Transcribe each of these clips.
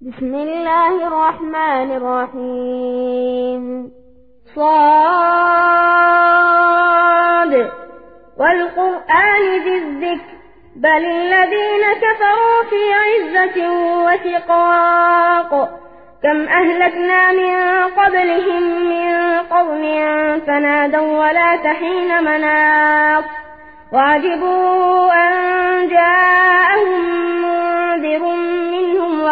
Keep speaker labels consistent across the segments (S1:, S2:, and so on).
S1: بسم الله الرحمن الرحيم. صاد. والقرآن ذي الذكر بل الذين كفروا في عزة وشقاق. كم أهلكنا من قبلهم من قرن فنادوا ولا تحين مناص. وعجبوا أن جاءهم منذر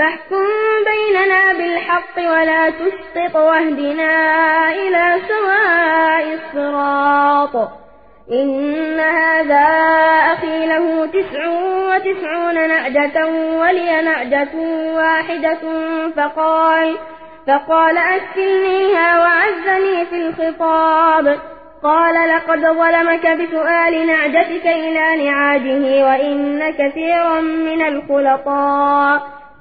S1: فاحكم بيننا بالحق ولا تسقط واهدنا إلى سواء الصراط. إن هذا أخي له تسع وتسعون نعجة ولي نعجة واحدة فقال فقال أكلنيها وعزني في الخطاب. قال لقد ظلمك بسؤال نعجتك إلى نعاجه وإن كثيرا من الخلطاء.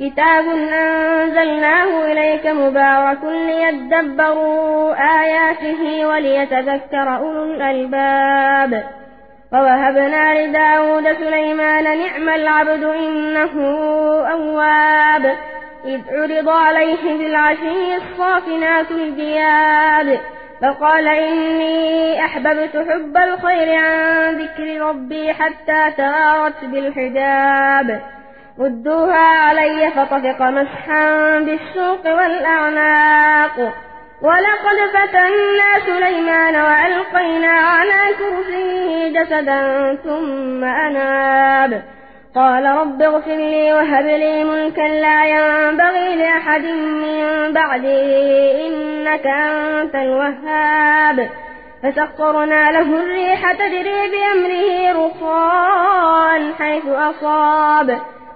S1: كتاب أنزلناه إليك مبارك ليدبروا آياته وليتذكر أولو الألباب. ووهبنا لداود سليمان نعم العبد إنه أواب. إذ عرض عليه بالعشي الصافنات الجياد. فقال إني أحببت حب الخير عن ذكر ربي حتى توارت بالحجاب. ردوها علي فطفق مسحا بالسوق والأعناق. ولقد فتنا سليمان وألقينا على كرسيه جسدا ثم أناب. قال رب اغفر لي وهب لي ملكا لا ينبغي لأحد من بعدي إنك أنت الوهاب. فسخرنا له الريح تجري بأمره رخاء حيث أصاب.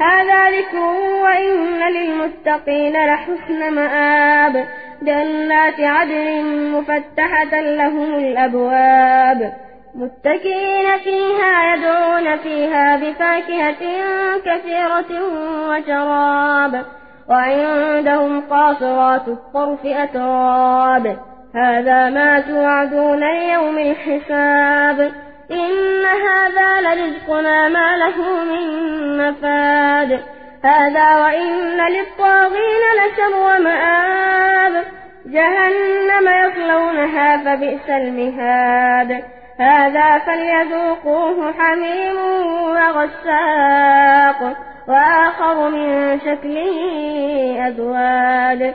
S1: هذا ذكر وإن للمتقين لحسن مآب. جنات عدن مفتحة لهم الأبواب. متكئين فيها يدعون فيها بفاكهة كثيرة وشراب. وعندهم قاصرات الطرف أتراب. هذا ما توعدون ليوم الحساب. إن هذا لرزقنا ما له من نفاد هذا وإن للطاغين لشر مآب جهنم يصلونها فبئس المهاد. هذا فليذوقوه حميم وغساق. وآخر من شكله أزواج.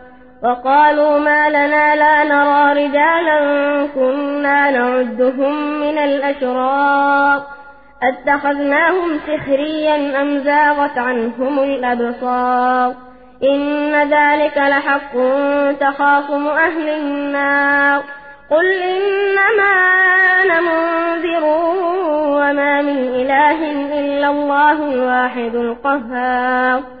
S1: وقالوا ما لنا لا نرى رجالا كنا نعدهم من الأشرار. أتخذناهم سخريا أم زاغت عنهم الأبصار؟ إن ذلك لحق تخاصم أهل النار. قل إنما أنا منذر وما من إله إلا الله الواحد القهار.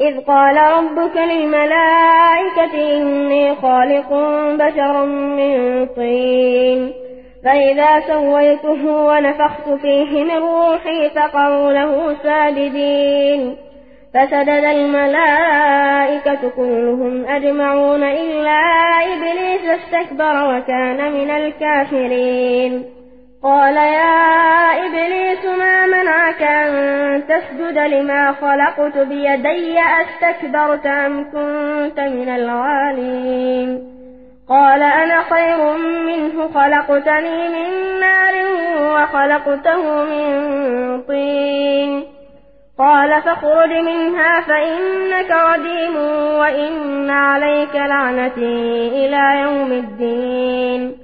S1: إذ قال ربك للملائكة إني خالق بشرا من طين. فإذا سويته ونفخت فيه من روحي فقعوا له ساجدين. فسجد الملائكة كلهم أجمعون إلا إبليس استكبر وكان من الكافرين. قال يا إبليس ما منعك أن تسجد لما خلقت بيدي؟ أستكبرت أم كنت من العالين قال أنا خير منه خلقتني من نار وخلقته من طين. قال فاخرج منها فإنك رجيم وإن عليك لعنتي إلى يوم الدين.